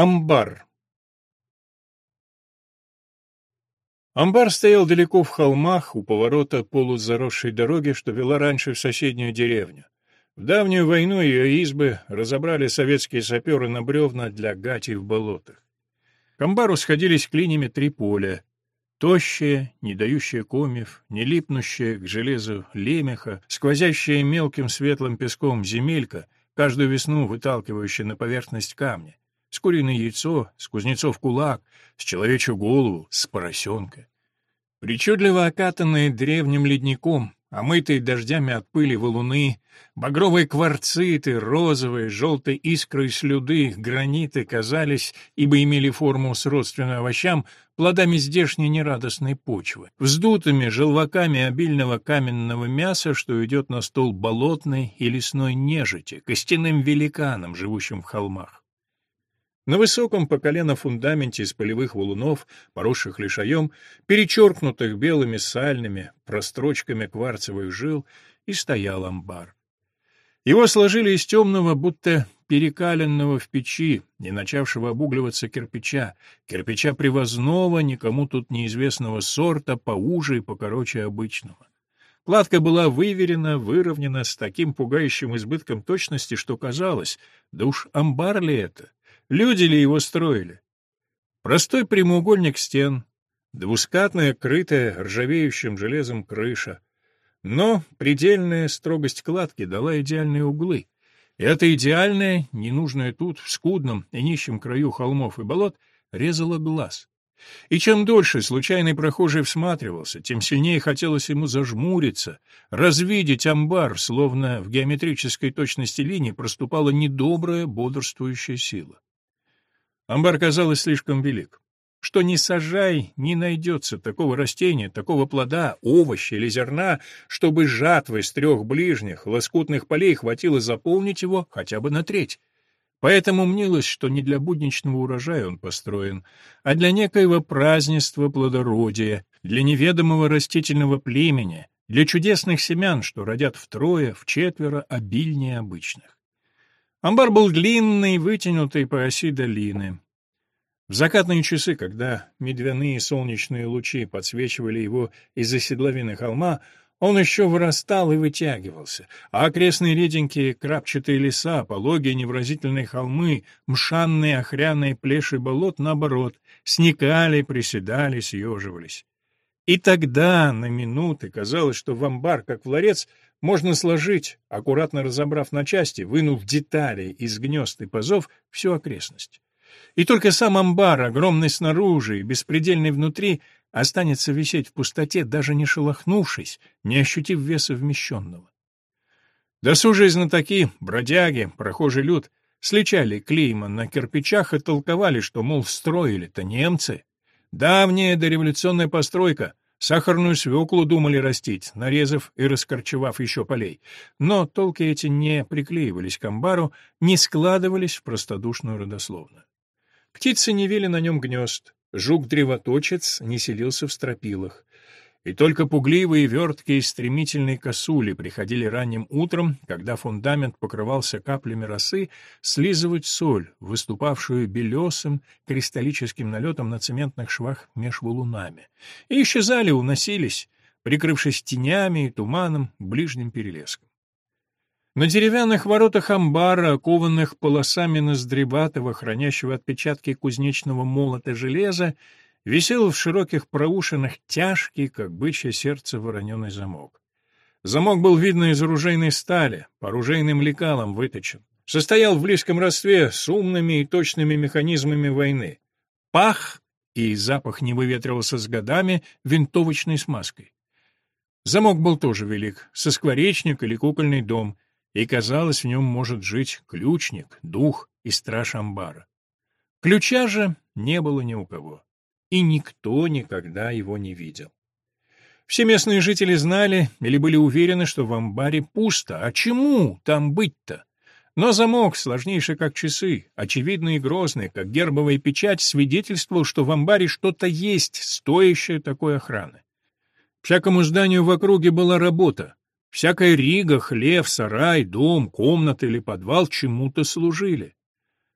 Амбар Амбар стоял далеко в холмах, у поворота полузаросшей дороги, что вела раньше в соседнюю деревню. В давнюю войну ее избы разобрали советские саперы на бревна для гати в болотах. К амбару сходились клинями три поля. Тощая, не дающая комьев, не липнущая к железу лемеха, сквозящая мелким светлым песком земелька, каждую весну выталкивающая на поверхность камня, с куриное яйцо, с кузнецов кулак, с человечью голову, с поросенка. Причудливо окатанные древним ледником, омытые дождями от пыли валуны, багровые кварциты, розовые, желтые искры слюды, граниты казались, ибо имели форму сродственную овощам, плодами здешней нерадостной почвы, вздутыми желваками обильного каменного мяса, что идет на стол болотной и лесной нежити, костяным великаном, живущим в холмах. На высоком по колено фундаменте из полевых валунов, поросших лишаем, перечеркнутых белыми сальными прострочками кварцевых жил, и стоял амбар. Его сложили из темного, будто перекаленного в печи, не начавшего обугливаться кирпича, кирпича привозного, никому тут неизвестного сорта, поуже и покороче обычного. Кладка была выверена, выровнена с таким пугающим избытком точности, что казалось, да уж амбар ли это? Люди ли его строили? Простой прямоугольник стен, двускатная, крытая ржавеющим железом крыша. Но предельная строгость кладки дала идеальные углы. И эта идеальная, ненужная тут, в скудном и нищем краю холмов и болот, резала глаз. И чем дольше случайный прохожий всматривался, тем сильнее хотелось ему зажмуриться, развидеть амбар, словно в геометрической точности линии проступала недобрая бодрствующая сила. Амбар казалось слишком велик. Что ни сажай, не найдется такого растения, такого плода, овоща или зерна, чтобы жатвы с трех ближних, лоскутных полей хватило заполнить его хотя бы на треть. Поэтому мнилось, что не для будничного урожая он построен, а для некоего празднества плодородия, для неведомого растительного племени, для чудесных семян, что родят втрое, вчетверо обильнее обычных. Амбар был длинный, вытянутый по оси долины. В закатные часы, когда медвяные солнечные лучи подсвечивали его из-за седловины холма, он еще вырастал и вытягивался, а окрестные реденькие крапчатые леса, пологие невразительные холмы, мшанные охряные плеши болот, наоборот, сникали, приседали, съеживались. И тогда, на минуты, казалось, что в амбар, как в ларец, можно сложить, аккуратно разобрав на части, вынув детали из гнезд и пазов, всю окрестность. И только сам амбар, огромный снаружи и беспредельный внутри, останется висеть в пустоте, даже не шелохнувшись, не ощутив веса вмещенного. Досужие знатоки, бродяги, прохожий люд сличали клейма на кирпичах и толковали, что, мол, строили-то немцы. Давняя дореволюционная постройка, сахарную свеклу думали растить, нарезав и раскорчевав еще полей. Но толки эти не приклеивались к амбару, не складывались в простодушную родословную. Птицы не вели на нем гнезд, жук-древоточец не селился в стропилах. И только пугливые, верткие и стремительные косули приходили ранним утром, когда фундамент покрывался каплями росы, слизывать соль, выступавшую белесым кристаллическим налетом на цементных швах меж валунами, и исчезали, уносились, прикрывшись тенями и туманом ближним перелеском. На деревянных воротах амбара, окованных полосами ноздреватого, хранящего отпечатки кузнечного молота железа, висел в широких проушинах тяжкий, как бычье сердце, вороненый замок. Замок был видно из оружейной стали, по оружейным лекалам выточен. Состоял в близком родстве с умными и точными механизмами войны. Пах, и запах не выветривался с годами, винтовочной смазкой. Замок был тоже велик, со скворечник или кукольный дом, и, казалось, в нем может жить ключник, дух и страж амбара. Ключа же не было ни у кого и никто никогда его не видел. Все местные жители знали или были уверены, что в амбаре пусто. А чему там быть-то? Но замок, сложнейший как часы, очевидный и грозный, как гербовая печать, свидетельствовал, что в амбаре что-то есть, стоящее такой охраны. Всякому зданию в округе была работа. Всякая рига, хлев, сарай, дом, комната или подвал чему-то служили.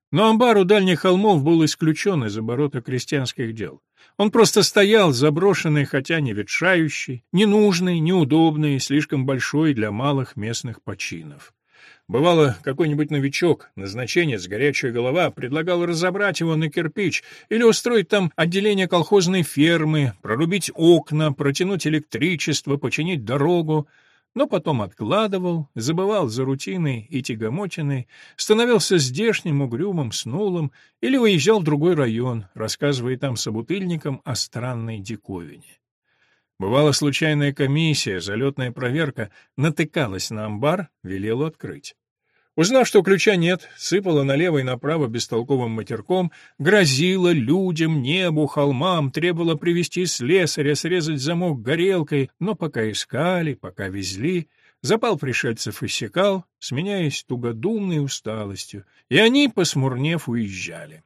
Но амбар у дальних холмов был исключен из оборота крестьянских дел. Он просто стоял, заброшенный, хотя не ветшающий, ненужный, неудобный, слишком большой для малых местных починов. Бывало, какой-нибудь новичок, назначенец, горячая голова, предлагал разобрать его на кирпич или устроить там отделение колхозной фермы, прорубить окна, протянуть электричество, починить дорогу но потом откладывал, забывал за рутиной и тягомотиной, становился здешним, угрюмым, снулым или уезжал в другой район, рассказывая там собутыльникам о странной диковине. Бывала случайная комиссия, залетная проверка, натыкалась на амбар, велела открыть. Узнав, что ключа нет, сыпала налево и направо бестолковым матерком, грозила людям, небу, холмам, требовала привести слесаря, срезать замок горелкой, но пока искали, пока везли, запал пришельцев иссякал, сменяясь тугодумной усталостью, и они, посмурнев, уезжали.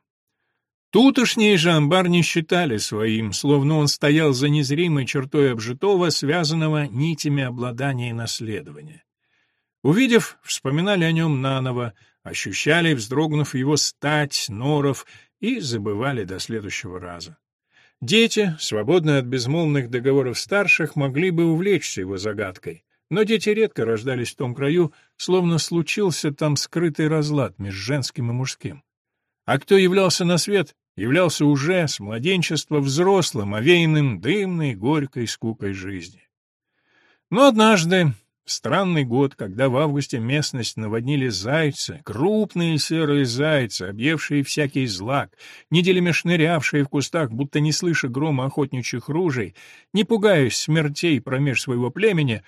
Тутошние же амбар не считали своим, словно он стоял за незримой чертой обжитого, связанного нитями обладания и наследования. Увидев, вспоминали о нем наново, ощущали, вздрогнув его стать, норов, и забывали до следующего раза. Дети, свободные от безмолвных договоров старших, могли бы увлечься его загадкой, но дети редко рождались в том краю, словно случился там скрытый разлад между женским и мужским. А кто являлся на свет, являлся уже с младенчества взрослым, овеянным дымной, горькой скукой жизни. Но однажды Странный год, когда в августе местность наводнили зайцы, крупные серые зайцы, объевшие всякий злак, неделями шнырявшие в кустах, будто не слыша грома охотничьих ружей, не пугаясь смертей промеж своего племени,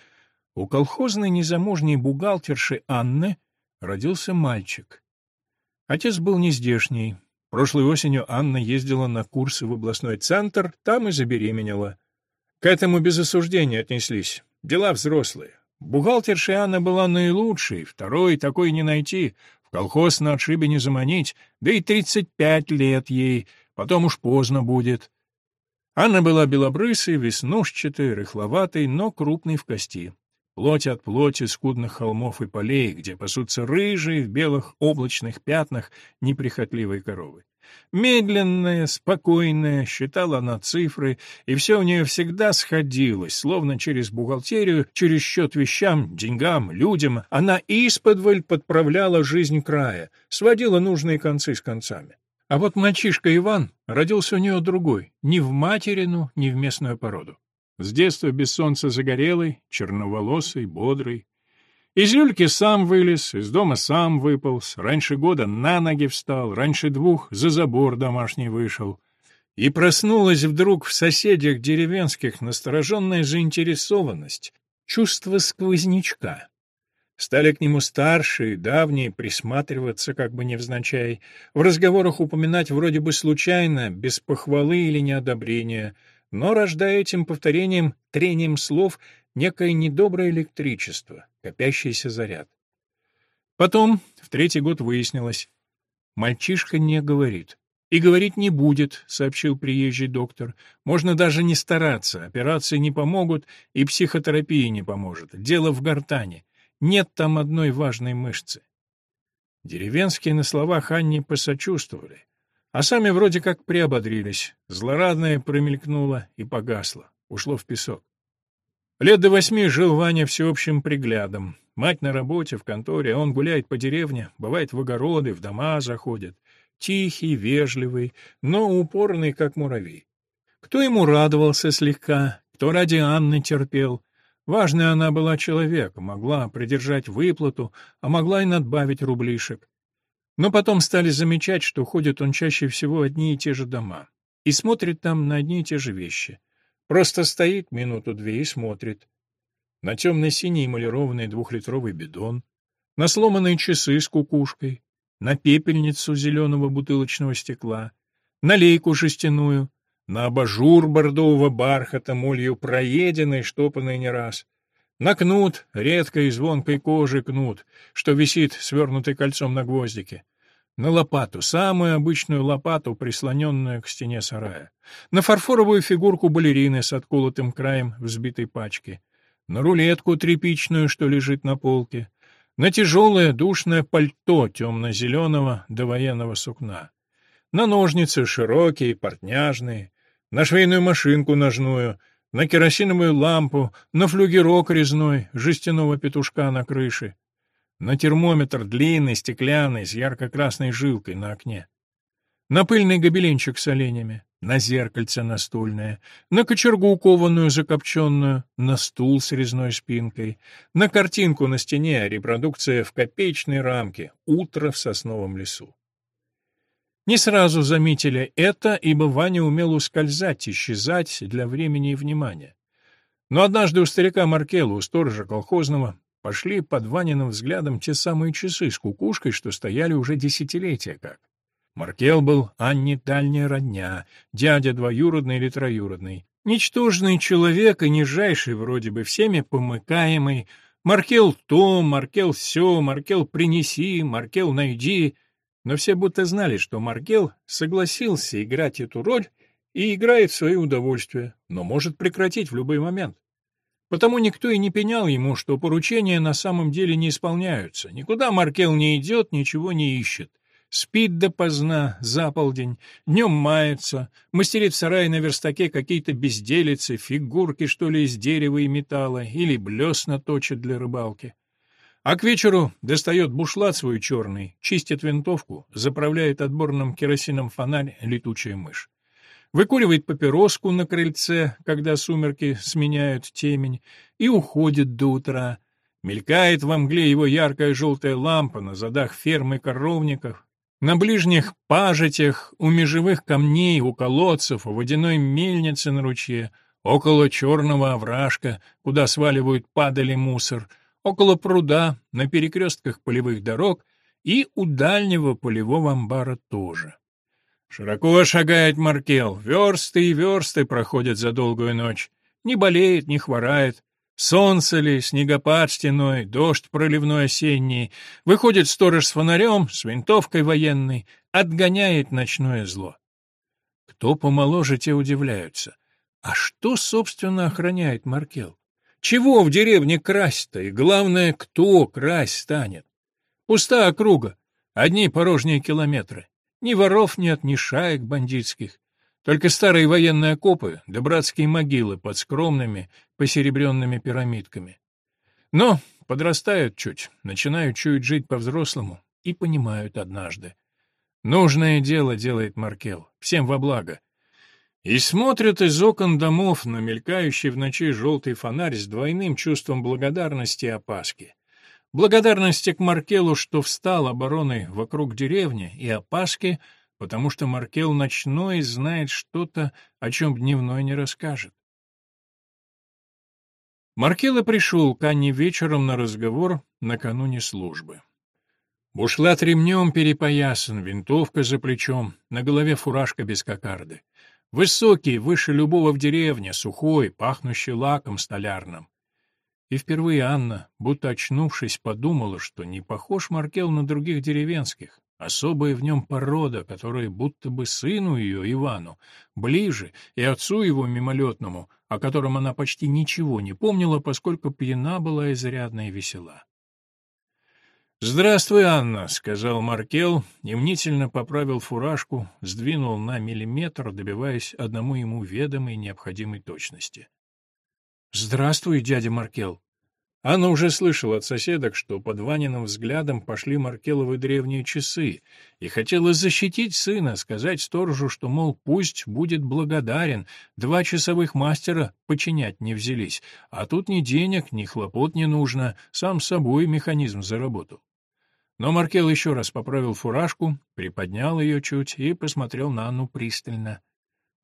у колхозной незамужней бухгалтерши Анны родился мальчик. Отец был нездешний. Прошлой осенью Анна ездила на курсы в областной центр, там и забеременела. К этому без осуждения отнеслись. Дела взрослые. Бухгалтерша Анна была наилучшей, второй такой не найти, в колхоз на отшибе не заманить, да и тридцать пять лет ей, потом уж поздно будет. Анна была белобрысой, веснушчатой, рыхловатой, но крупной в кости. Плоть от плоти скудных холмов и полей, где пасутся рыжие в белых облачных пятнах неприхотливой коровы. Медленная, спокойная, считала она цифры, и все у нее всегда сходилось, словно через бухгалтерию, через счет вещам, деньгам, людям. Она исподволь подправляла жизнь края, сводила нужные концы с концами. А вот мальчишка Иван родился у нее другой, ни в материну, ни в местную породу. С детства без солнца загорелый, черноволосый, бодрый, из люльки сам вылез, из дома сам выполз, раньше года на ноги встал, раньше двух за забор домашний вышел. И проснулась вдруг в соседях деревенских настороженная заинтересованность, чувство сквознячка. Стали к нему старшие, давние, присматриваться как бы невзначай, в разговорах упоминать вроде бы случайно, без похвалы или неодобрения, но рождая этим повторением, трением слов, некое недоброе электричество, копящийся заряд. Потом, в третий год выяснилось, мальчишка не говорит. «И говорить не будет», — сообщил приезжий доктор. «Можно даже не стараться, операции не помогут, и психотерапия не поможет. Дело в гортане. Нет там одной важной мышцы». Деревенские на словах Анне посочувствовали, а сами вроде как приободрились. Злорадное промелькнуло и погасло, ушло в песок. Лет до восьми жил Ваня всеобщим приглядом. Мать на работе, в конторе, а он гуляет по деревне, бывает в огороды, в дома заходит. Тихий, вежливый, но упорный, как муравей. Кто ему радовался слегка, кто ради Анны терпел. Важная она была человек, могла придержать выплату, а могла и надбавить рублишек. Но потом стали замечать, что ходит он чаще всего одни и те же дома и смотрит там на одни и те же вещи — Просто стоит минуту-две и смотрит. На темно-синий эмалированный двухлитровый бидон, на сломанные часы с кукушкой, на пепельницу зеленого бутылочного стекла, на лейку жестяную, на абажур бордового бархата, молью проеденный, штопанный не раз, на кнут, редкой звонкой кожи кнут, что висит свернутый кольцом на гвоздике, на лопату, самую обычную лопату, прислоненную к стене сарая, на фарфоровую фигурку балерины с отколотым краем взбитой пачки, на рулетку тряпичную, что лежит на полке, на тяжелое душное пальто темно-зеленого до военного сукна, на ножницы широкие, портняжные, на швейную машинку ножную, на керосиновую лампу, на флюгерок резной, жестяного петушка на крыше, на термометр длинный, стеклянный, с ярко-красной жилкой на окне, на пыльный гобеленчик с оленями, на зеркальце настольное, на кочергу кованую закопченную, на стул с резной спинкой, на картинку на стене, репродукция в копеечной рамке «Утро в сосновом лесу». Не сразу заметили это, ибо Ваня умел ускользать, исчезать для времени и внимания. Но однажды у старика Маркела, у сторожа колхозного, пошли под Ваниным взглядом те самые часы с кукушкой, что стояли уже десятилетия как. Маркел был Анне дальняя родня, дядя двоюродный или троюродный. Ничтожный человек и нижайший, вроде бы всеми помыкаемый. Маркел то, Маркел все, Маркел принеси, Маркел найди — но все будто знали, что Маркел согласился играть эту роль и играет в свое удовольствие, но может прекратить в любой момент. Потому никто и не пенял ему, что поручения на самом деле не исполняются. Никуда Маркел не идет, ничего не ищет. Спит допоздна, за полдень, днем мается, мастерит в сарае на верстаке какие-то безделицы, фигурки, что ли, из дерева и металла, или блесна точит для рыбалки. А к вечеру достает бушлат свой черный, чистит винтовку, заправляет отборным керосином фонарь летучая мышь. Выкуривает папироску на крыльце, когда сумерки сменяют темень, и уходит до утра. Мелькает во мгле его яркая желтая лампа на задах фермы коровников, на ближних пажитях, у межевых камней, у колодцев, у водяной мельницы на ручье, около черного овражка, куда сваливают падали мусор — около пруда, на перекрестках полевых дорог и у дальнего полевого амбара тоже. Широко шагает Маркел, версты и версты проходят за долгую ночь. Не болеет, не хворает. Солнце ли, снегопад стеной, дождь проливной осенний. Выходит сторож с фонарем, с винтовкой военной, отгоняет ночное зло. Кто помоложе, те удивляются. А что, собственно, охраняет Маркел? Чего в деревне красть-то, и главное, кто красть станет? Пуста округа, одни порожние километры. Ни воров нет, ни шаек бандитских. Только старые военные окопы да братские могилы под скромными, посеребренными пирамидками. Но подрастают чуть, начинают чуть жить по-взрослому и понимают однажды. Нужное дело делает Маркел, всем во благо и смотрят из окон домов на мелькающий в ночи желтый фонарь с двойным чувством благодарности и опаски. Благодарности к Маркелу, что встал обороной вокруг деревни, и опаски, потому что Маркел ночной знает что-то, о чем дневной не расскажет. Маркела пришел к Анне вечером на разговор накануне службы. Бушлат ремнем перепоясан, винтовка за плечом, на голове фуражка без кокарды. Высокий, выше любого в деревне, сухой, пахнущий лаком столярным. И впервые Анна, будто очнувшись, подумала, что не похож Маркел на других деревенских. Особая в нем порода, которая будто бы сыну ее, Ивану, ближе, и отцу его мимолетному, о котором она почти ничего не помнила, поскольку пьяна была изрядно и весела. «Здравствуй, Анна», — сказал Маркел и поправил фуражку, сдвинул на миллиметр, добиваясь одному ему ведомой необходимой точности. «Здравствуй, дядя Маркел». Анна уже слышала от соседок, что под Ваниным взглядом пошли Маркеловы древние часы, и хотела защитить сына, сказать сторожу, что, мол, пусть будет благодарен, два часовых мастера починять не взялись, а тут ни денег, ни хлопот не нужно, сам собой механизм заработал. Но Маркел еще раз поправил фуражку, приподнял ее чуть и посмотрел на Анну пристально.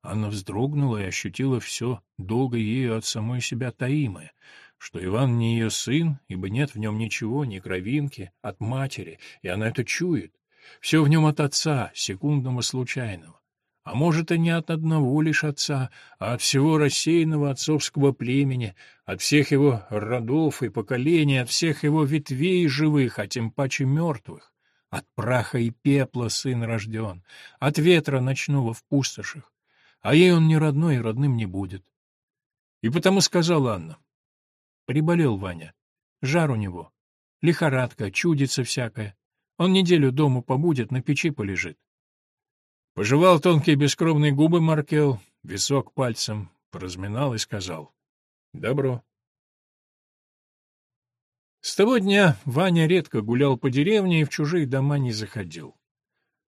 Анна вздрогнула и ощутила все, долго ею от самой себя таимое, что Иван не ее сын, ибо нет в нем ничего, ни кровинки, от матери, и она это чует. Все в нем от отца, секундного случайного. А может, и не от одного лишь отца, а от всего рассеянного отцовского племени, от всех его родов и поколений, от всех его ветвей живых, а тем паче мертвых. От праха и пепла сын рожден, от ветра ночного в пустошах. А ей он не родной и родным не будет. И потому сказала Анна. Приболел Ваня. Жар у него. лихорадка, чудится всякое. Он неделю дома побудет, на печи полежит. Пожевал тонкие бескровные губы Маркел, висок пальцем, поразминал и сказал «Добро». С того дня Ваня редко гулял по деревне и в чужие дома не заходил.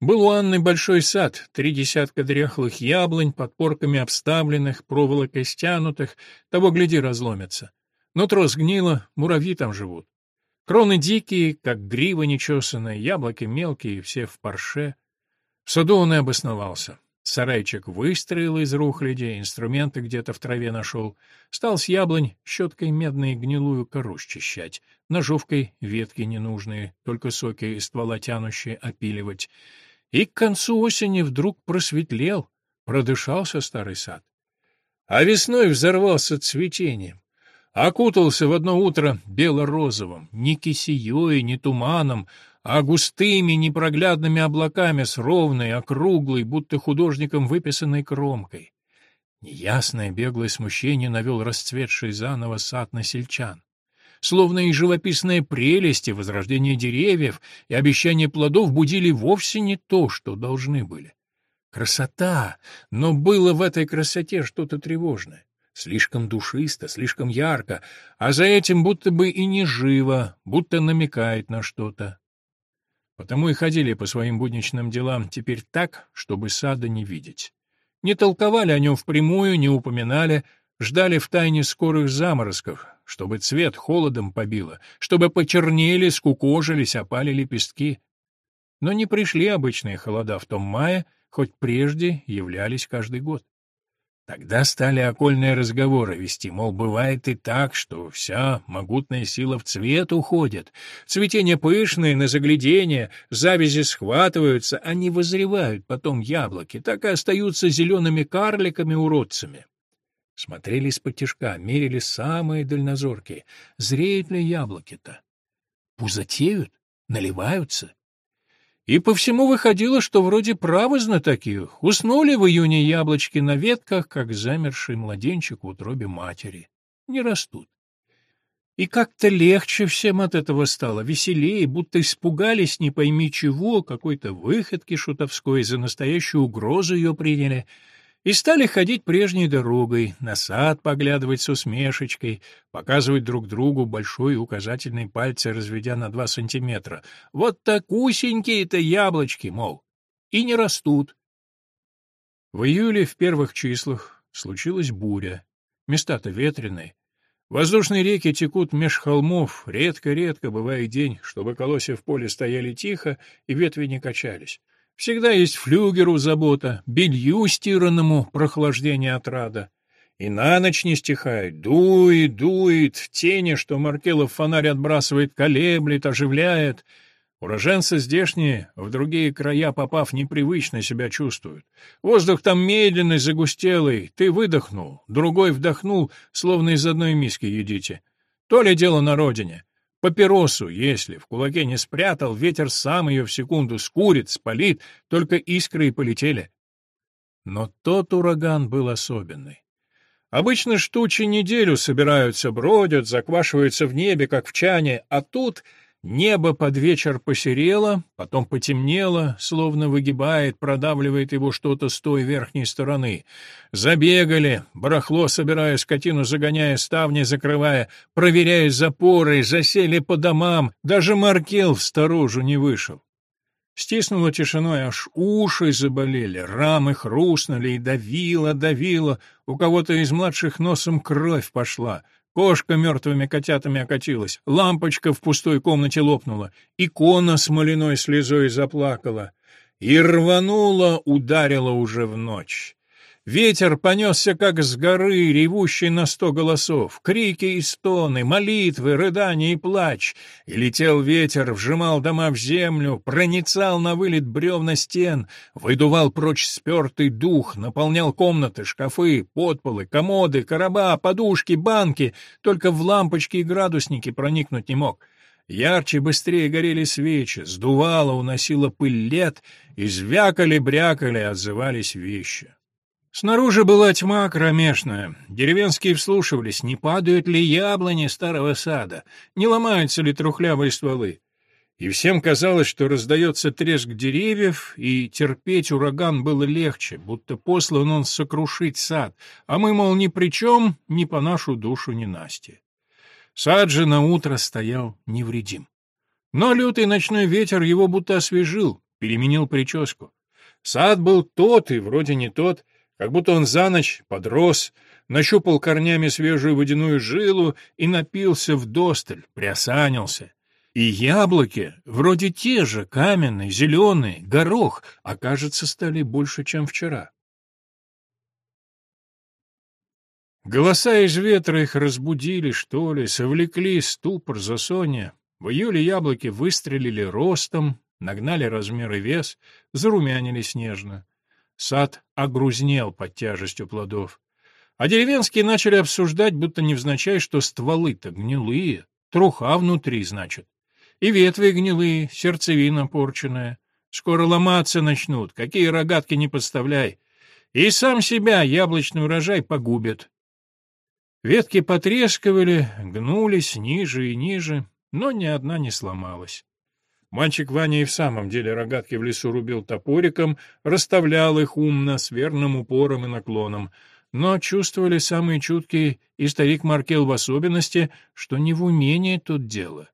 Был у Анны большой сад, три десятка дряхлых яблонь, подпорками обставленных, проволокой стянутых, того, гляди, разломятся. Нутро сгнило, муравьи там живут. Кроны дикие, как грива нечесанная, яблоки мелкие, все в парше. В саду он и обосновался. Сарайчик выстроил из рухляди, инструменты где-то в траве нашел. Стал с яблонь щеткой медной гнилую кору счищать, ножовкой ветки ненужные, только соки из ствола тянущие опиливать. И к концу осени вдруг просветлел, продышался старый сад. А весной взорвался цветением. Окутался в одно утро бело-розовым, не кисеей, не туманом, а густыми непроглядными облаками с ровной, округлой, будто художником выписанной кромкой. Неясное беглое смущение навел расцветший заново сад на сельчан. Словно и живописные прелести, возрождение деревьев и обещание плодов будили вовсе не то, что должны были. Красота, но было в этой красоте что-то тревожное. Слишком душисто, слишком ярко, а за этим будто бы и не живо, будто намекает на что-то. Потому и ходили по своим будничным делам теперь так, чтобы сада не видеть. Не толковали о нем впрямую, не упоминали, ждали в тайне скорых заморозков, чтобы цвет холодом побило, чтобы почернели, скукожились, опали лепестки. Но не пришли обычные холода в том мае, хоть прежде являлись каждый год. Тогда стали окольные разговоры вести, мол, бывает и так, что вся могутная сила в цвет уходит. Цветение пышное, на заглядение, завязи схватываются, они возревают потом яблоки, так и остаются зелеными карликами-уродцами. Смотрели из-под тишка, мерили самые дальнозоркие. Зреют ли яблоки-то? Пузатеют? Наливаются? И по всему выходило, что вроде правы знатоки. Уснули в июне яблочки на ветках, как замерший младенчик в утробе матери. Не растут. И как-то легче всем от этого стало, веселее, будто испугались не пойми чего, какой-то выходки шутовской, за настоящую угрозу ее приняли — и стали ходить прежней дорогой, на сад поглядывать с усмешечкой, показывать друг другу большой указательный пальцы, разведя на два сантиметра. Вот так усенькие-то яблочки, мол, и не растут. В июле в первых числах случилась буря. Места-то ветреные. Воздушные реки текут меж холмов, редко-редко бывает день, чтобы колосья в поле стояли тихо и ветви не качались. Всегда есть флюгеру забота, белью стиранному прохлаждение отрада. И на ночь не стихает, дует, дует, в тени, что Маркелов фонарь отбрасывает, колеблет, оживляет. Уроженцы здешние, в другие края попав, непривычно себя чувствуют. Воздух там медленный, загустелый, ты выдохнул, другой вдохнул, словно из одной миски едите. То ли дело на родине. Папиросу, если в кулаке не спрятал, ветер сам ее в секунду скурит, спалит, только искры и полетели. Но тот ураган был особенный. Обычно штучи неделю собираются, бродят, заквашиваются в небе, как в чане, а тут Небо под вечер посерело, потом потемнело, словно выгибает, продавливает его что-то с той верхней стороны. Забегали, барахло собирая, скотину загоняя, ставни закрывая, проверяя запоры, засели по домам, даже Маркел в сторожу не вышел. Стиснуло тишиной, аж уши заболели, рамы хрустнули и давило, давило, у кого-то из младших носом кровь пошла — Кошка мертвыми котятами окатилась, лампочка в пустой комнате лопнула, икона смоляной слезой заплакала и рванула, ударила уже в ночь. Ветер понесся, как с горы, ревущий на сто голосов, крики и стоны, молитвы, рыдания и плач. И летел ветер, вжимал дома в землю, проницал на вылет бревна стен, выдувал прочь спертый дух, наполнял комнаты, шкафы, подполы, комоды, короба, подушки, банки, только в лампочки и градусники проникнуть не мог. Ярче, быстрее горели свечи, сдувало, уносило пыль лет, и звякали-брякали, отзывались вещи. Снаружи была тьма кромешная. Деревенские вслушивались, не падают ли яблони старого сада, не ломаются ли трухлявые стволы. И всем казалось, что раздается треск деревьев, и терпеть ураган было легче, будто послан он сокрушить сад, а мы, мол, ни при чем, ни по нашу душу, ни Насте. Сад же на утро стоял невредим. Но лютый ночной ветер его будто освежил, переменил прическу. Сад был тот и вроде не тот, как будто он за ночь подрос, нащупал корнями свежую водяную жилу и напился вдосталь, приосанился. И яблоки, вроде те же, каменные, зеленые, горох, а, кажется, стали больше, чем вчера. Голоса из ветра их разбудили, что ли, совлекли ступор за Соня. В июле яблоки выстрелили ростом, нагнали размер и вес, зарумянились нежно. Сад огрузнел под тяжестью плодов. А деревенские начали обсуждать, будто невзначай, что стволы-то гнилые, труха внутри, значит. И ветви гнилые, сердцевина порченная. Скоро ломаться начнут, какие рогатки не подставляй. И сам себя яблочный урожай погубит. Ветки потрескивали, гнулись ниже и ниже, но ни одна не сломалась. Мальчик Ваня и в самом деле рогатки в лесу рубил топориком, расставлял их умно, с верным упором и наклоном. Но чувствовали самые чуткие, и старик Маркел в особенности, что не в умении тут дело.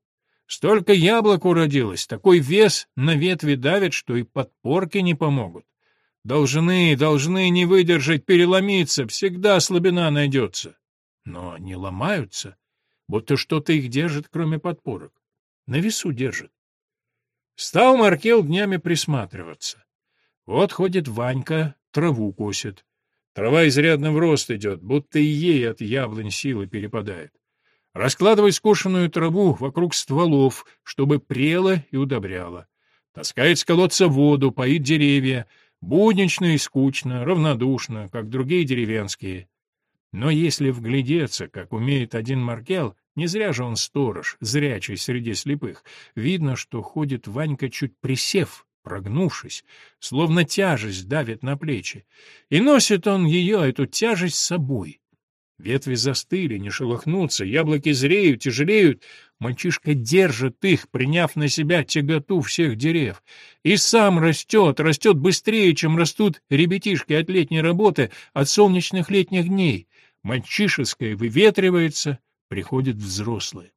Столько яблок уродилось, такой вес на ветви давит, что и подпорки не помогут. Должны, должны не выдержать, переломиться, всегда слабина найдется. Но не ломаются, будто что-то их держит, кроме подпорок. На весу держит. Стал Маркел днями присматриваться. Вот ходит Ванька, траву косит. Трава изрядно в рост идет, будто и ей от яблонь силы перепадает. Раскладывай скошенную траву вокруг стволов, чтобы прела и удобряла. Таскает с колодца воду, поит деревья. Буднично и скучно, равнодушно, как другие деревенские. Но если вглядеться, как умеет один Маркел, не зря же он сторож, зрячий среди слепых. Видно, что ходит Ванька чуть присев, прогнувшись, словно тяжесть давит на плечи. И носит он ее, эту тяжесть, с собой. Ветви застыли, не шелохнутся, яблоки зреют, тяжелеют. Мальчишка держит их, приняв на себя тяготу всех дерев. И сам растет, растет быстрее, чем растут ребятишки от летней работы, от солнечных летних дней. Мальчишеское выветривается, приходит взрослые.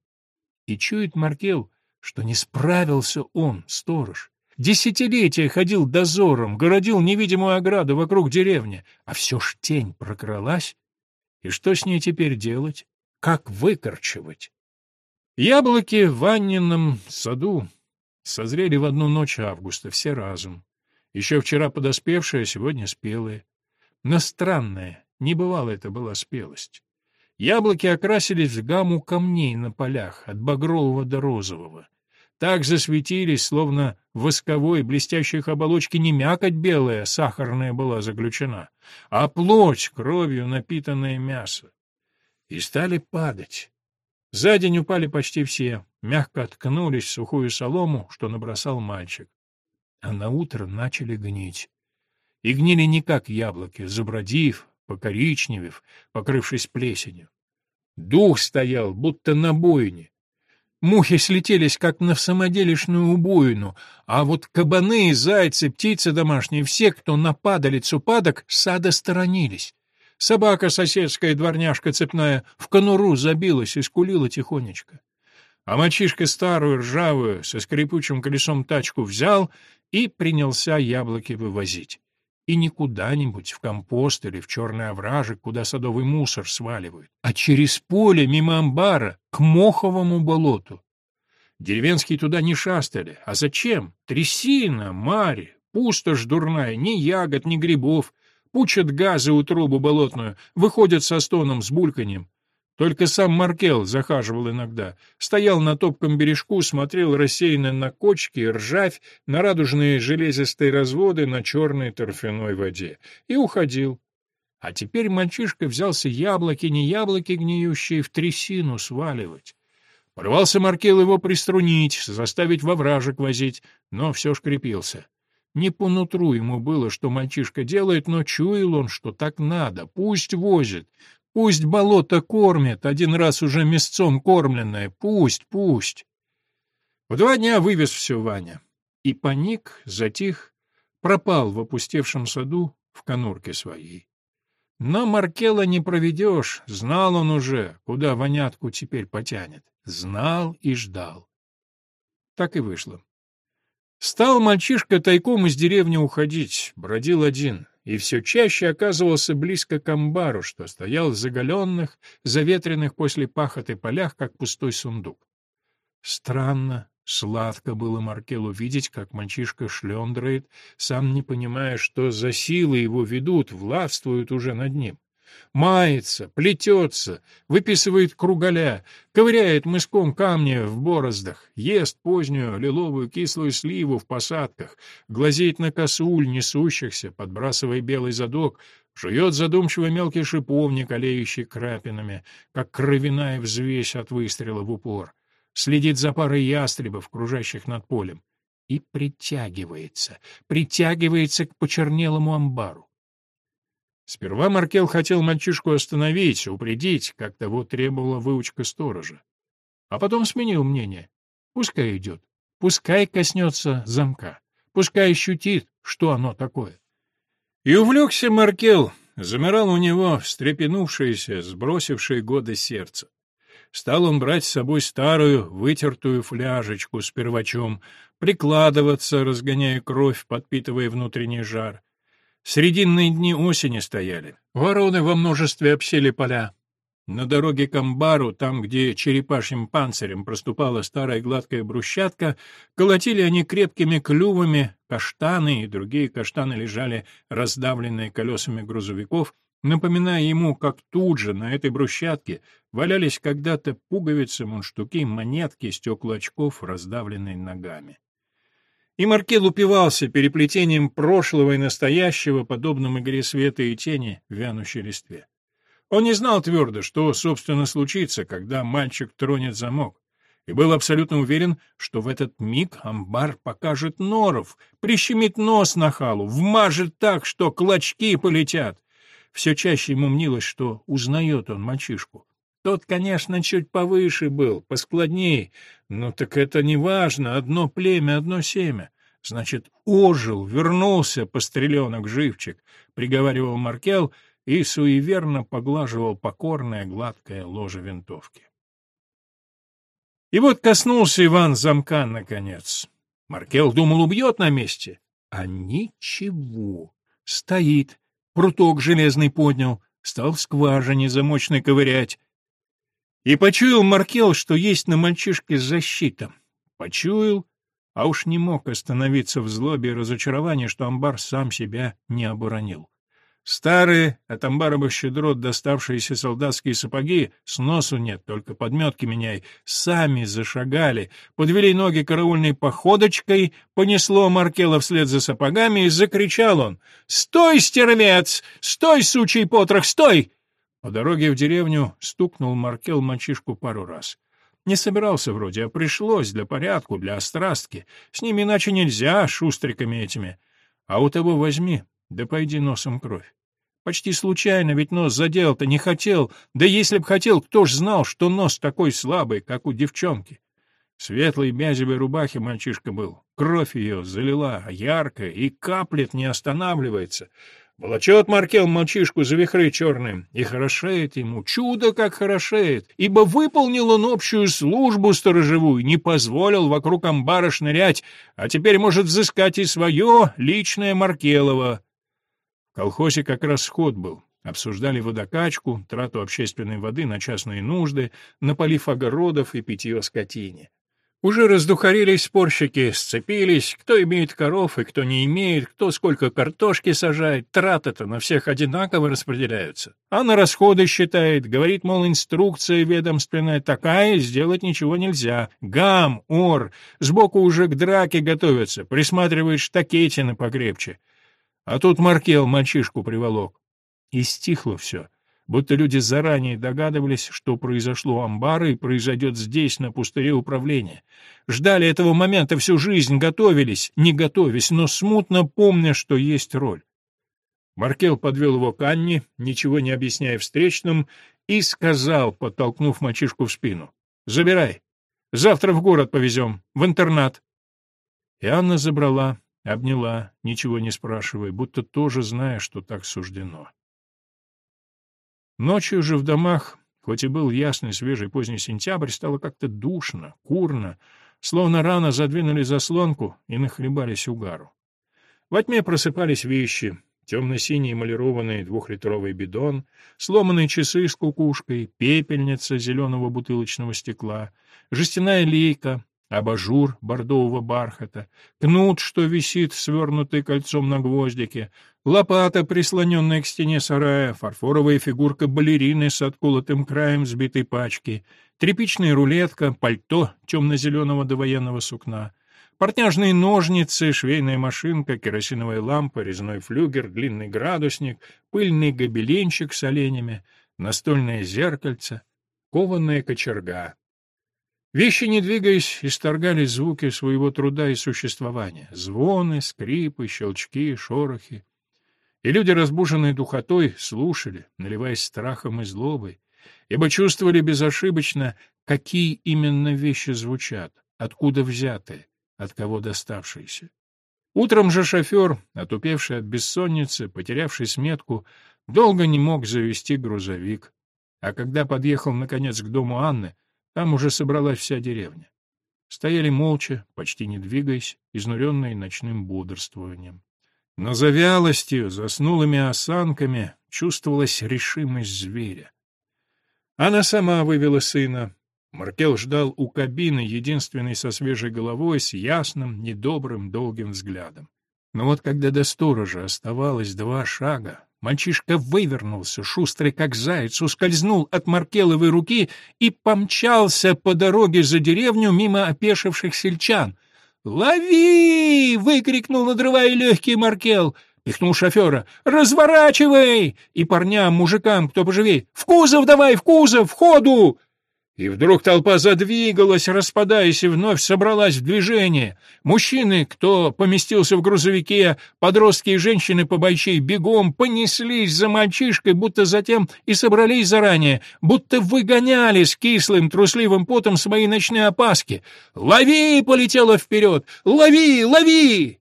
И чует Маркел, что не справился он, сторож. Десятилетия ходил дозором, городил невидимую ограду вокруг деревни, а все ж тень прокралась. И что с ней теперь делать? Как выкорчевать? Яблоки в Ваннином саду созрели в одну ночь августа, все разом. Еще вчера подоспевшие, а сегодня спелые. Но странная, небывалая это была спелость. Яблоки окрасились в гамму камней на полях, от багрового до розового. Так засветились, словно восковой блестящей оболочке не мякоть белая, сахарная была заключена, а плоть, кровью напитанное мясо. И стали падать. За день упали почти все, мягко откнулись в сухую солому, что набросал мальчик. А на утро начали гнить. И гнили не как яблоки, забродив, покоричневев, покрывшись плесенью. Дух стоял, будто на бойне. Мухи слетелись, как на самоделишную убоину, а вот кабаны, зайцы, птицы домашние, все, кто на падалицу падок, сада сторонились. Собака соседская, дворняжка цепная, в конуру забилась и скулила тихонечко. А мальчишка старую, ржавую, со скрипучим колесом тачку взял и принялся яблоки вывозить. И не куда-нибудь, в компост или в черный овражек, куда садовый мусор сваливают, а через поле, мимо амбара, к Моховому болоту. Деревенские туда не шастали. А зачем? Трясина, мари, пустошь дурная, ни ягод, ни грибов. Пучат газы у трубу болотную, выходят со стоном, с бульканьем. Только сам Маркел захаживал иногда, стоял на топком бережку, смотрел рассеянно на кочки, ржавь, на радужные железистые разводы на черной торфяной воде и уходил. А теперь мальчишка взялся яблоки, не яблоки гниющие, в трясину сваливать. Порвался Маркел его приструнить, заставить во вражек возить, но все ж крепился. Не по нутру ему было, что мальчишка делает, но чуял он, что так надо. Пусть возит, пусть болото кормит, один раз уже мясцом кормленное, пусть, пусть. В два дня вывез все Ваня. И паник, затих, пропал в опустевшем саду в конурке своей. Но Маркела не проведешь, знал он уже, куда вонятку теперь потянет. Знал и ждал. Так и вышло. Стал мальчишка тайком из деревни уходить, бродил один, и все чаще оказывался близко к амбару, что стоял в заголенных, заветренных после пахоты полях, как пустой сундук. Странно, Сладко было Маркелу видеть, как мальчишка шлёндрает, сам не понимая, что за силы его ведут, властвуют уже над ним. Мается, плетется, выписывает круголя, ковыряет мыском камни в бороздах, ест позднюю лиловую кислую сливу в посадках, глазеет на косуль несущихся, подбрасывая белый задок, жует задумчиво мелкий шиповник, олеющий крапинами, как кровяная взвесь от выстрела в упор следит за парой ястребов, кружащих над полем, и притягивается, притягивается к почернелому амбару. Сперва Маркел хотел мальчишку остановить, упредить, как того требовала выучка сторожа. А потом сменил мнение. Пускай идет, пускай коснется замка, пускай ощутит, что оно такое. И увлекся Маркел, замирал у него встрепенувшееся, сбросившее годы сердце стал он брать с собой старую, вытертую фляжечку с первачом, прикладываться, разгоняя кровь, подпитывая внутренний жар. Срединные дни осени стояли. Вороны во множестве обсели поля. На дороге к амбару, там, где черепашьим панцирем проступала старая гладкая брусчатка, колотили они крепкими клювами каштаны, и другие каштаны лежали раздавленные колесами грузовиков — напоминая ему, как тут же на этой брусчатке валялись когда-то пуговицы, мундштуки, монетки, стекла очков, раздавленные ногами. И Маркел упивался переплетением прошлого и настоящего, подобным игре света и тени в вянущей листве. Он не знал твердо, что, собственно, случится, когда мальчик тронет замок, и был абсолютно уверен, что в этот миг амбар покажет норов, прищемит нос на халу, вмажет так, что клочки полетят. Все чаще ему мнилось, что узнает он мальчишку. Тот, конечно, чуть повыше был, поскладней, но так это не важно, одно племя, одно семя. Значит, ожил, вернулся постреленок-живчик, приговаривал Маркел и суеверно поглаживал покорное гладкое ложе винтовки. И вот коснулся Иван замка, наконец. Маркел думал, убьет на месте, а ничего. Стоит, пруток железный поднял, стал в скважине замочной ковырять. И почуял Маркел, что есть на мальчишке защита. Почуял, а уж не мог остановиться в злобе и разочаровании, что амбар сам себя не оборонил. Старые, от амбаровых щедрот доставшиеся солдатские сапоги, с носу нет, только подметки меняй, сами зашагали, подвели ноги караульной походочкой, понесло Маркела вслед за сапогами, и закричал он «Стой, стервец! Стой, сучий потрох, стой!» По дороге в деревню стукнул Маркел мальчишку пару раз. Не собирался вроде, а пришлось для порядку, для острастки. С ними иначе нельзя, шустриками этими. А у того возьми, да пойди носом кровь. Почти случайно, ведь нос задел-то не хотел. Да если б хотел, кто ж знал, что нос такой слабый, как у девчонки. В светлой бязевой рубахе мальчишка был. Кровь ее залила, яркая, и каплет не останавливается. Волочет Маркел мальчишку за вихры черные, и хорошеет ему, чудо как хорошеет, ибо выполнил он общую службу сторожевую, не позволил вокруг амбара шнырять, а теперь может взыскать и свое личное Маркелово колхозе как раз сход был. Обсуждали водокачку, трату общественной воды на частные нужды, на полив огородов и питье скотине. Уже раздухарились спорщики, сцепились, кто имеет коров и кто не имеет, кто сколько картошки сажает, траты-то на всех одинаково распределяются. А на расходы считает, говорит, мол, инструкция ведомственная такая, сделать ничего нельзя. Гам, ор, сбоку уже к драке готовятся, присматривает штакетины покрепче. А тут Маркел мальчишку приволок. И стихло все. Будто люди заранее догадывались, что произошло у амбара и произойдет здесь, на пустыре управления. Ждали этого момента всю жизнь, готовились, не готовясь, но смутно помня, что есть роль. Маркел подвел его к Анне, ничего не объясняя встречным, и сказал, подтолкнув мальчишку в спину, «Забирай. Завтра в город повезем, в интернат». И Анна забрала, обняла, ничего не спрашивая, будто тоже зная, что так суждено. Ночью же в домах, хоть и был ясный, свежий поздний сентябрь, стало как-то душно, курно, словно рано задвинули заслонку и нахлебались угару. Во тьме просыпались вещи, темно-синий эмалированный двухлитровый бидон, сломанные часы с кукушкой, пепельница зеленого бутылочного стекла, жестяная лейка, абажур бордового бархата, кнут, что висит, свернутый кольцом на гвоздике, лопата, прислоненная к стене сарая, фарфоровая фигурка балерины с отколотым краем сбитой пачки, тряпичная рулетка, пальто темно-зеленого довоенного сукна, портняжные ножницы, швейная машинка, керосиновая лампа, резной флюгер, длинный градусник, пыльный гобеленчик с оленями, настольное зеркальце, кованая кочерга. Вещи, не двигаясь, исторгали звуки своего труда и существования. Звоны, скрипы, щелчки, шорохи. И люди, разбуженные духотой, слушали, наливаясь страхом и злобой, ибо чувствовали безошибочно, какие именно вещи звучат, откуда взятые, от кого доставшиеся. Утром же шофер, отупевший от бессонницы, потерявший сметку, долго не мог завести грузовик. А когда подъехал, наконец, к дому Анны, там уже собралась вся деревня. Стояли молча, почти не двигаясь, изнуренные ночным бодрствованием. Но за вялостью, заснулыми осанками чувствовалась решимость зверя. Она сама вывела сына. Маркел ждал у кабины, единственный со свежей головой, с ясным, недобрым, долгим взглядом. Но вот когда до сторожа оставалось два шага, Мальчишка вывернулся, шустрый как заяц, ускользнул от Маркеловой руки и помчался по дороге за деревню мимо опешивших сельчан. «Лови!» — выкрикнул, надрывая легкий Маркел. Пихнул шофера. «Разворачивай!» И парням, мужикам, кто поживей. «В кузов давай, в кузов, в ходу!» И вдруг толпа задвигалась, распадаясь, и вновь собралась в движение. Мужчины, кто поместился в грузовике, подростки и женщины по бойчей бегом понеслись за мальчишкой, будто затем и собрались заранее, будто выгоняли с кислым трусливым потом свои ночные опаски. «Лови!» — полетело вперед! «Лови! Лови!»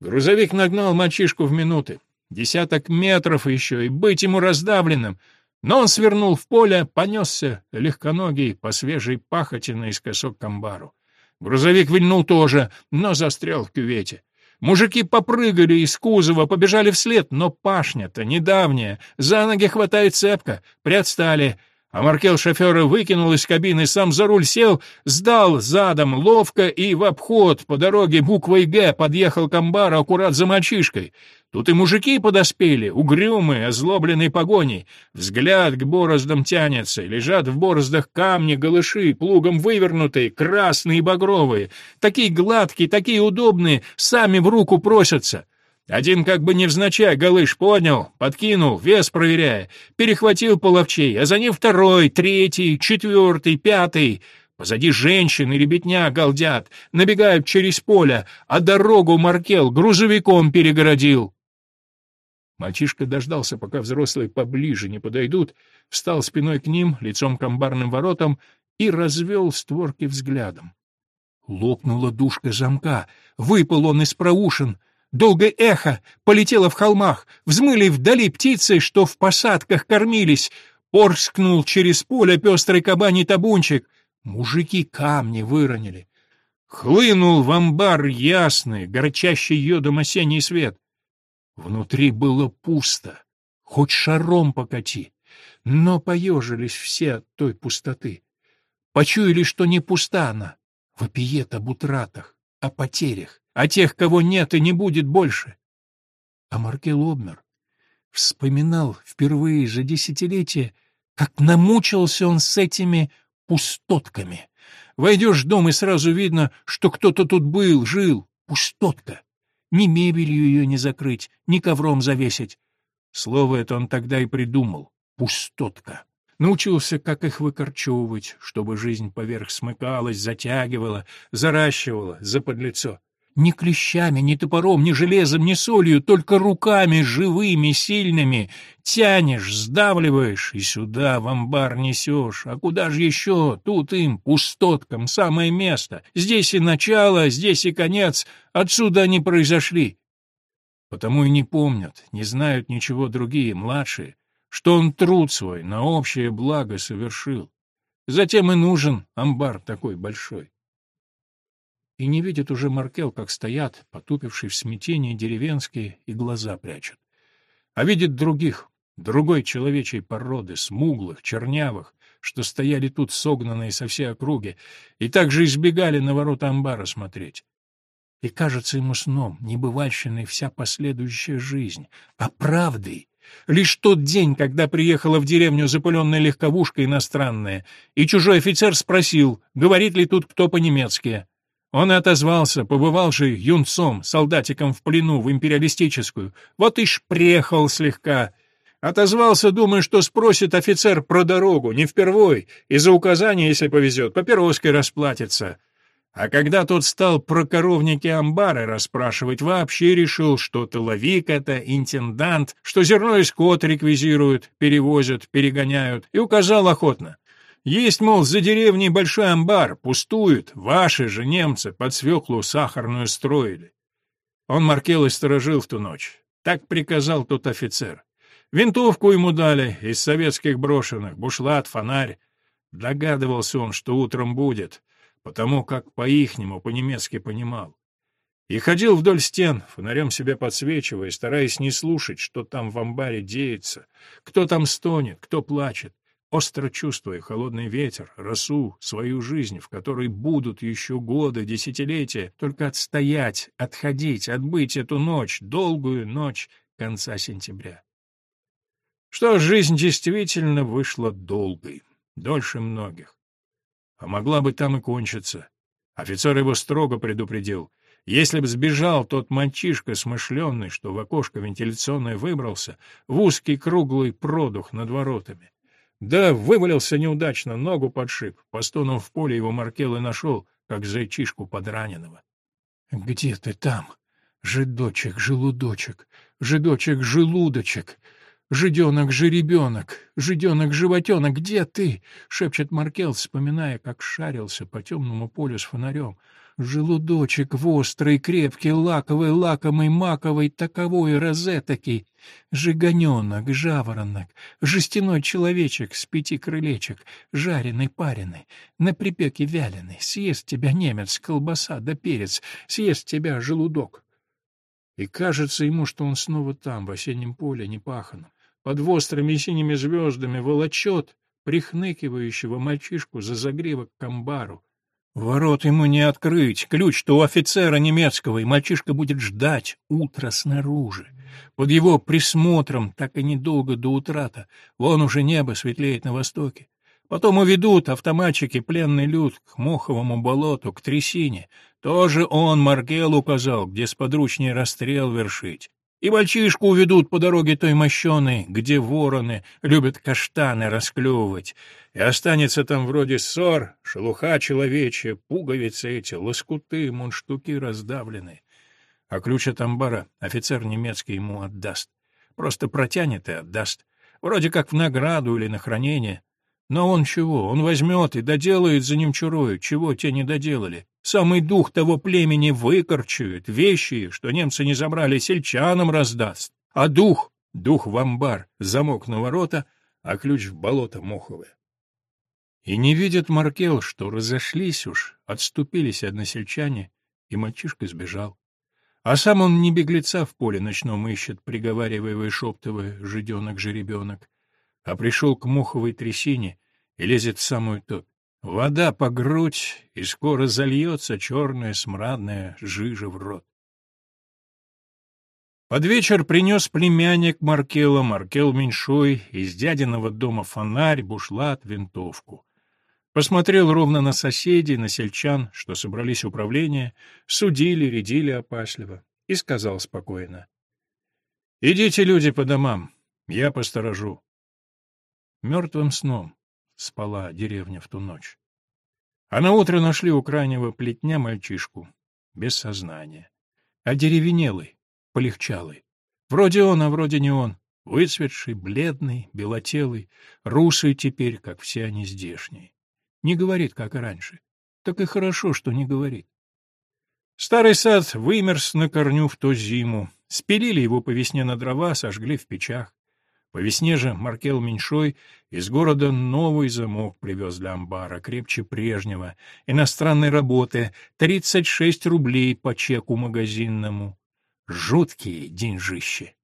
Грузовик нагнал мальчишку в минуты. Десяток метров еще, и быть ему раздавленным — но он свернул в поле, понесся, легконогий, по свежей пахоте наискосок к амбару. Грузовик вильнул тоже, но застрял в кювете. Мужики попрыгали из кузова, побежали вслед, но пашня-то недавняя, за ноги хватает цепка, приотстали. А Маркел шофера выкинул из кабины, сам за руль сел, сдал задом ловко и в обход по дороге буквой «Г» подъехал к амбару аккурат за мальчишкой. Тут и мужики подоспели, угрюмые, озлобленные погоней. Взгляд к бороздам тянется, лежат в бороздах камни, голыши, плугом вывернутые, красные и багровые. Такие гладкие, такие удобные, сами в руку просятся. Один как бы невзначай голыш поднял, подкинул, вес проверяя, перехватил половчей, а за ним второй, третий, четвертый, пятый. Позади женщины ребятня галдят, набегают через поле, а дорогу Маркел грузовиком перегородил. Мальчишка дождался, пока взрослые поближе не подойдут, встал спиной к ним, лицом к амбарным воротам и развел створки взглядом. Лопнула душка замка, выпал он из проушин. Долгое эхо полетело в холмах, взмыли вдали птицы, что в посадках кормились. Порскнул через поле пестрый кабаний табунчик. Мужики камни выронили. Хлынул в амбар ясный, горчащий йодом осенний свет. Внутри было пусто, хоть шаром покати, но поежились все от той пустоты. Почуяли, что не пуста она, вопиет об утратах, о потерях, о тех, кого нет и не будет больше. А Маркел обмер. Вспоминал впервые за десятилетия, как намучился он с этими пустотками. Войдешь в дом, и сразу видно, что кто-то тут был, жил. Пустотка. Ни мебелью ее не закрыть, ни ковром завесить. Слово это он тогда и придумал. пустотка. Научился, как их выкорчевывать, чтобы жизнь поверх смыкалась, затягивала, заращивала за подлицо. Ни клещами, ни топором, ни железом, ни солью, только руками живыми, сильными. Тянешь, сдавливаешь и сюда в амбар несешь. А куда же еще? Тут им, пустоткам, самое место. Здесь и начало, здесь и конец. Отсюда они произошли. Потому и не помнят, не знают ничего другие, младшие, что он труд свой на общее благо совершил. Затем и нужен амбар такой большой и не видит уже Маркел, как стоят, потупившие в смятении деревенские, и глаза прячут. А видит других, другой человечей породы, смуглых, чернявых, что стояли тут согнанные со всей округи, и также избегали на ворота амбара смотреть. И кажется ему сном, небывальщиной вся последующая жизнь, а правдой — Лишь тот день, когда приехала в деревню запыленная легковушка иностранная, и чужой офицер спросил, говорит ли тут кто по-немецки. Он отозвался, побывал же юнцом, солдатиком в плену, в империалистическую. Вот и шпрехал слегка. Отозвался, думая, что спросит офицер про дорогу, не впервой, и за указание, если повезет, папироской расплатится. А когда тот стал про коровники амбары расспрашивать, вообще решил, что тыловик это, интендант, что зерно и скот реквизируют, перевозят, перегоняют, и указал охотно. Есть, мол, за деревней большой амбар, пустует, ваши же немцы под свеклу сахарную строили. Он Маркелы сторожил в ту ночь. Так приказал тот офицер. Винтовку ему дали из советских брошенных, бушлат, фонарь. Догадывался он, что утром будет, потому как по-ихнему, по-немецки понимал. И ходил вдоль стен, фонарем себя подсвечивая, стараясь не слушать, что там в амбаре деется, кто там стонет, кто плачет остро чувствуя холодный ветер, росу, свою жизнь, в которой будут еще годы, десятилетия, только отстоять, отходить, отбыть эту ночь, долгую ночь конца сентября. Что жизнь действительно вышла долгой, дольше многих. А могла бы там и кончиться. Офицер его строго предупредил. Если б сбежал тот мальчишка смышленный, что в окошко вентиляционное выбрался, в узкий круглый продух над воротами, да, вывалился неудачно, ногу подшиб. По стону в поле его Маркел и нашел, как зайчишку подраненного. — Где ты там? Жидочек, желудочек, жидочек, желудочек, жиденок, жеребенок, жиденок, животенок, где ты? — шепчет Маркел, вспоминая, как шарился по темному полю с фонарем. Желудочек вострый, крепкий, лаковый, лакомый, маковый, таковой, розетокий. Жиганенок, жаворонок, жестяной человечек с пяти крылечек, жареный, пареный, на припеке вяленый, съест тебя немец, колбаса да перец, съест тебя желудок. И кажется ему, что он снова там, в осеннем поле, непаханом, под острыми синими звездами волочет прихныкивающего мальчишку за загривок к амбару, Ворот ему не открыть, ключ-то у офицера немецкого, и мальчишка будет ждать утро снаружи. Под его присмотром так и недолго до утра-то, вон уже небо светлеет на востоке. Потом уведут автоматчики пленный люд к Моховому болоту, к трясине. Тоже он Маркел указал, где сподручнее расстрел вершить. И мальчишку уведут по дороге той мощеной, где вороны любят каштаны расклевывать. И останется там вроде ссор, шелуха человечья, пуговицы эти, лоскуты, мунштуки раздавлены. А ключ от амбара офицер немецкий ему отдаст. Просто протянет и отдаст. Вроде как в награду или на хранение. Но он чего? Он возьмет и доделает за ним чурою, чего те не доделали. Самый дух того племени выкорчует, вещи, что немцы не забрали, сельчанам раздаст. А дух, дух в амбар, замок на ворота, а ключ в болото моховое. И не видит Маркел, что разошлись уж, отступились односельчане, и мальчишка сбежал. А сам он не беглеца в поле ночном ищет, приговаривая и шептывая «жеребенок-жеребенок», а пришел к муховой трясине и лезет в самую топь. Вода по грудь, и скоро зальется черная смрадная жижа в рот. Под вечер принес племянник Маркела, Маркел меньшой, из дядиного дома фонарь, бушлат, винтовку. Посмотрел ровно на соседей, на сельчан, что собрались управления, судили, рядили опасливо, и сказал спокойно. — Идите, люди, по домам, я посторожу. Мертвым сном спала деревня в ту ночь. А на утро нашли у крайнего плетня мальчишку, без сознания. Одеревенелый, полегчалый. Вроде он, а вроде не он. Выцветший, бледный, белотелый, русый теперь, как все они здешние. Не говорит, как и раньше. Так и хорошо, что не говорит. Старый сад вымерз на корню в ту зиму. Спилили его по весне на дрова, сожгли в печах. По весне же Маркел Меньшой из города новый замок привез для амбара, крепче прежнего, иностранной работы, 36 рублей по чеку магазинному. Жуткие деньжищи.